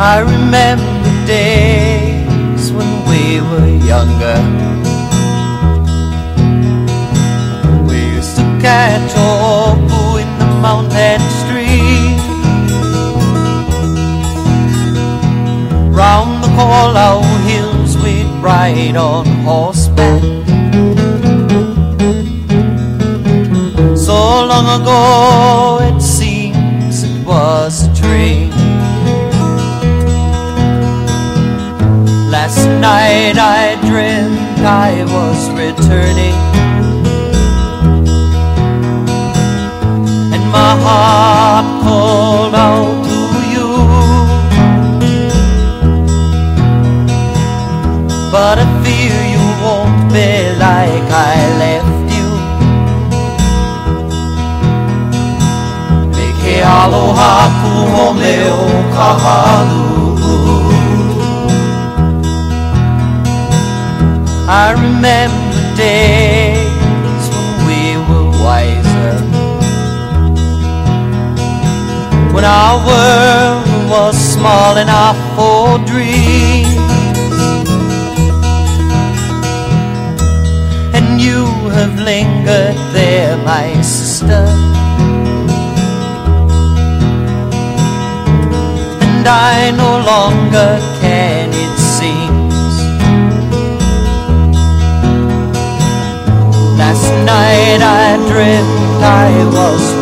I remember days when we were younger. We used to catch opu in the mountain stream. Round the Colau hills we'd ride on horseback. So long ago Night I dreamt I was returning. And my heart called out to you. But I fear you won't be like I left you. Make aloha ku home o kahalu. When our world was small enough for dreams. And you have lingered there, my sister. And I no longer can, it seems. Last night I dreamt I was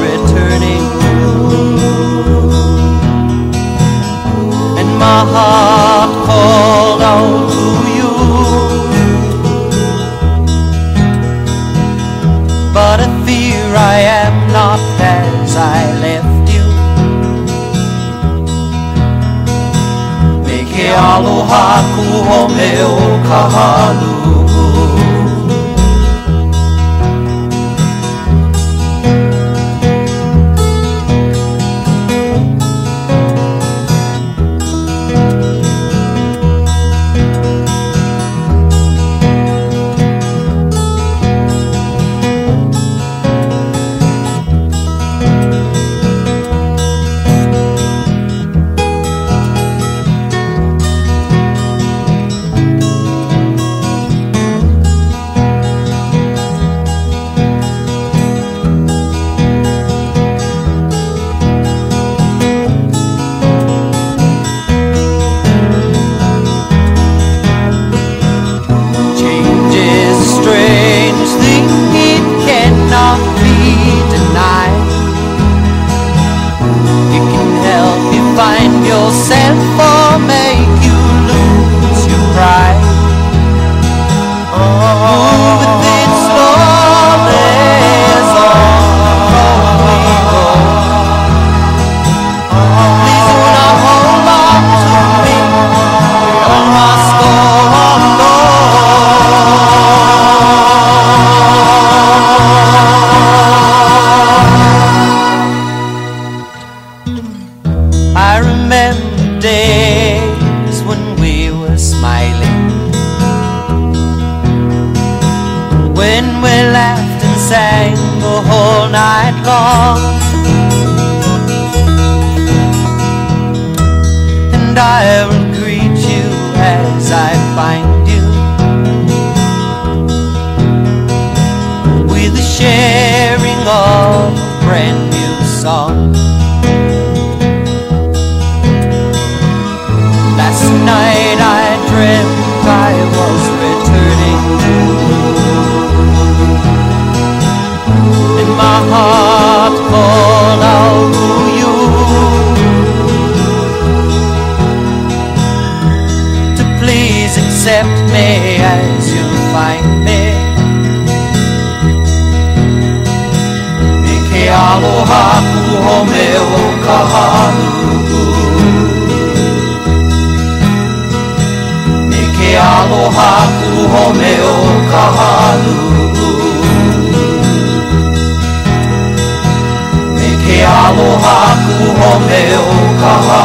my heart called out to you. But I fear I am not as I left you. Make aloha ku home o kahalu. Remember days when we were smiling. When we laughed and sang the whole night long. And I Please accept me as you find me. Miki aloha ku home o ka hanuku. Miki aloha ku home o ka hanuku. Miki aloha ku home o ka.